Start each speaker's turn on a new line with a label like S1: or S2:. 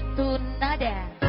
S1: itu nada.